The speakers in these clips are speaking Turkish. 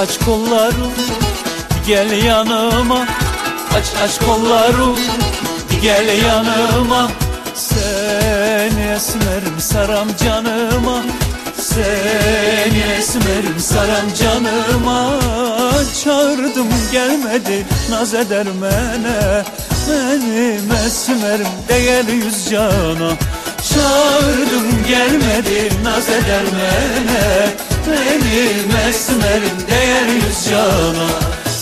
aç kolları Gel yanıma. Aç aç kolları Gel yanıma. Seni esmerim saram canıma. Seni esmerim saram canıma. Çağırdım gelmedi naz eder mene. Benim esmerim değer yüz cana. Çağırdım gelmedi naz eder mene. Benim esmerim cana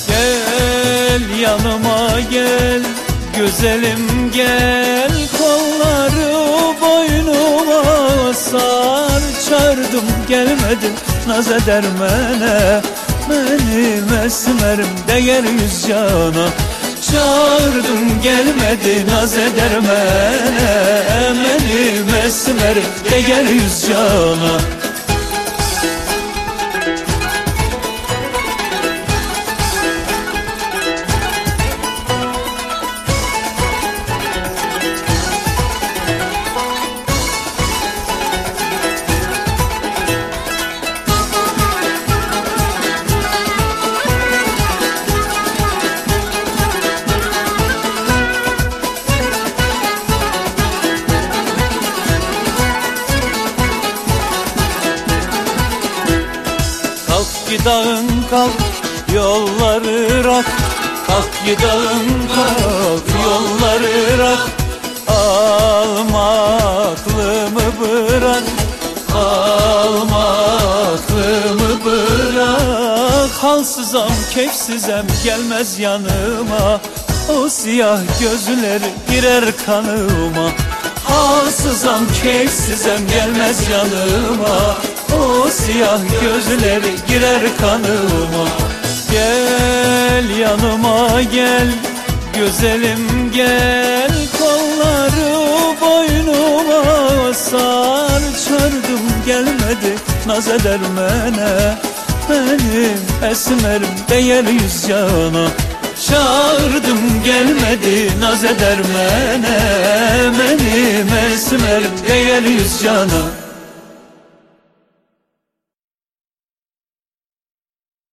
Gel yanıma gel Güzelim gel. Kolları boynuma sar. Çağırdım gelmedin naz eder mene. Benim esmerim değer yüz cana. Çağırdım gelmedi naz eder mene. Benim esmerim değer yüz cana gidağın kalk yolları rak. Kalk gidağın kalk yolları rak. Alma aklımı bırak Alma aklımı bırak. Halsızam keyfsizem gelmez yanıma. O siyah gözleri girer kanıma. Halsızam keyfsizem gelmez yanıma O siyah gözleri girer kanıma. Gel yanıma gel. Güzelim gel. Kolları boynuma sar. Çağırdım gelmedi naz eder mene. Benim esmerim değer yüz cana Çağırdım gelmedi naz eder mene. Benim esmerim değer yüz cana